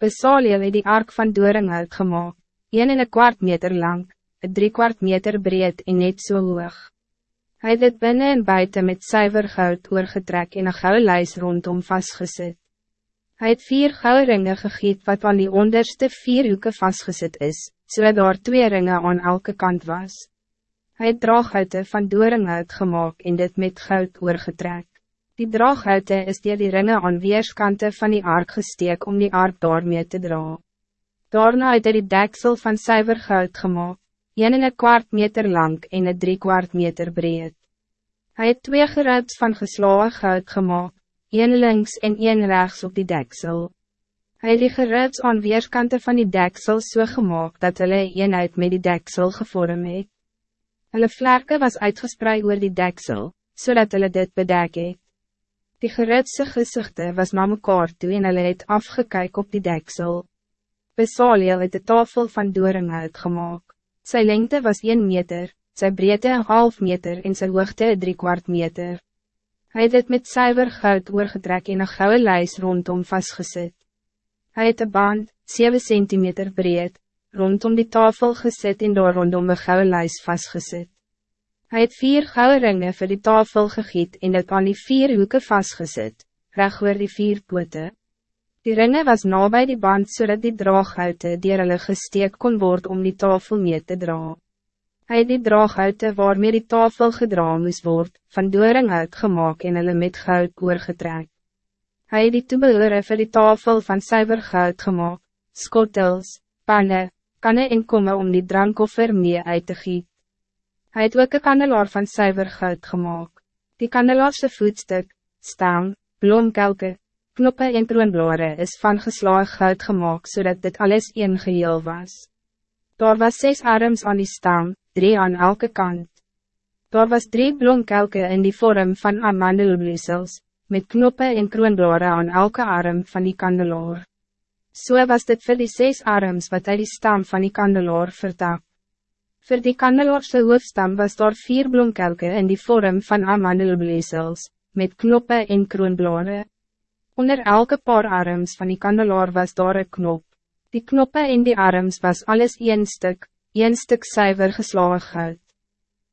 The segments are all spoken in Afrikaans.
Besaliel het die ark van doringhout gemaakt, een en een kwart meter lang, een drie kwart meter breed en net so hoog. Hij het het binnen en buiten met zuiver goud oorgetrek en een gouden lijst rondom vastgezet. Hij het vier gouden ringen gegiet wat aan die onderste vier hoeken vastgezet is, zodat so daar twee ringen aan elke kant was. Hij het draaghouten van doringhout gemaakt en dit met goud oorgetrek. Die draaghouten is dier die ringen aan weerskante van die ark gesteek om die ark daarmee te dra. Daarna het hy die deksel van zuiver goud gemaakt, een en een kwart meter lang en een drie kwart meter breed. Hij het twee geruips van geslagen goud gemaakt, een links en een rechts op die deksel. Hij het die geruips aan weerskante van die deksel so gemaakt dat hulle eenheid met die deksel gevorm het. Hulle vlerke was uitgespreid oor die deksel, zodat hulle dit bedek het. Die gerutse gezichten was na mekaar toe en hulle het afgekyk op die deksel. Besaliel het de tafel van doringhout gemaakt. Sy lengte was 1 meter, sy breedte een half meter en sy hoogte een drie kwart meter. Hij het het met zuiver goud oorgetrek en een gouden lijst rondom vastgezet. Hij het een band, 7 centimeter breed, rondom die tafel gezet en door rondom een gouden lijst vastgezet. Hij het vier gouden ringen voor die tafel gegiet en het aan die vier hoeken vastgezet, recht oor die vier pote. Die ringen was nabij die band zodat die draaghouten die hulle gesteek kon worden om die tafel mee te dra. Hij het die draaghouten waarmee die tafel gedra moest worden, van doring uitgemaak en hulle met goud oorgetrek. Hij het die toebehore vir die tafel van suiver goud gemaakt, skottels, panne, kanne en komme om die drankoffer mee uit te giet. Hij het ook een kandelaar van zuiver goud gemaakt. Die kandelaarse voetstuk, stang, bloemkelke, knoppen en kroonblare is van geslaag goud gemaakt zodat dit alles een geheel was. Daar was zes arms aan die stang, drie aan elke kant. Daar was drie bloemkelke in die vorm van amandelbloesels, met knoppen en kroonblare aan elke arm van die kandelaar. Zo so was dit voor die zes arms wat hij die stam van die kandelaar vertak. Voor die kandelaarse hoofstam was daar vier bloemkelke in die vorm van amandelbleesels, met knoppen en kroonblare. Onder elke paar arms van die kandelaar was daar een knop. Die knoppen in die arms was alles één stuk, één stuk zuiver geslagen goud.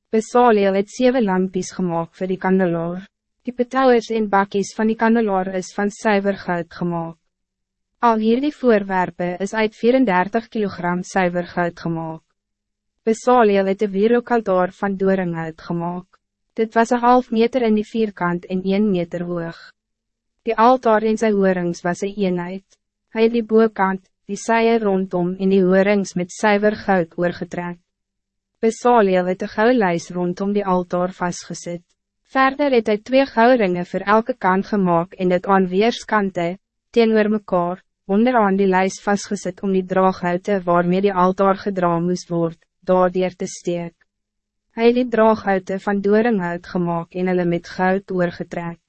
Besaliel het zeven lampies gemaakt voor die kandelaar. Die petouwers en bakkies van die kandelaar is van zuiver goud gemaakt. Al hier die voorwerpen is uit 34 kilogram zuiver goud gemaakt. Besaliel het een wierokaltaar van doring uitgemaak. Dit was een half meter in die vierkant en een meter hoog. Die altaar en sy hoorings was een eenheid. Hij het die boekant, die saie rondom en die hoorings met zuiver goud oorgetrek. Besaliel het een gouwlijs rondom die altaar vastgezet. Verder het hy twee gouwringe voor elke kant gemaakt en het aan weerskante, teenoor mekaar, onderaan die lijst vastgezet om die draaghouten waarmee die altaar gedra moest worden daardier te steek. Hy het die draaghoute van doringhout gemaakt en hulle met goud oorgetrek.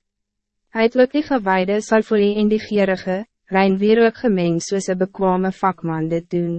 Hy het ook die gewaarde salfolie en die gierige, rein weer ook gemeng soos een bekwame vakman dit doen.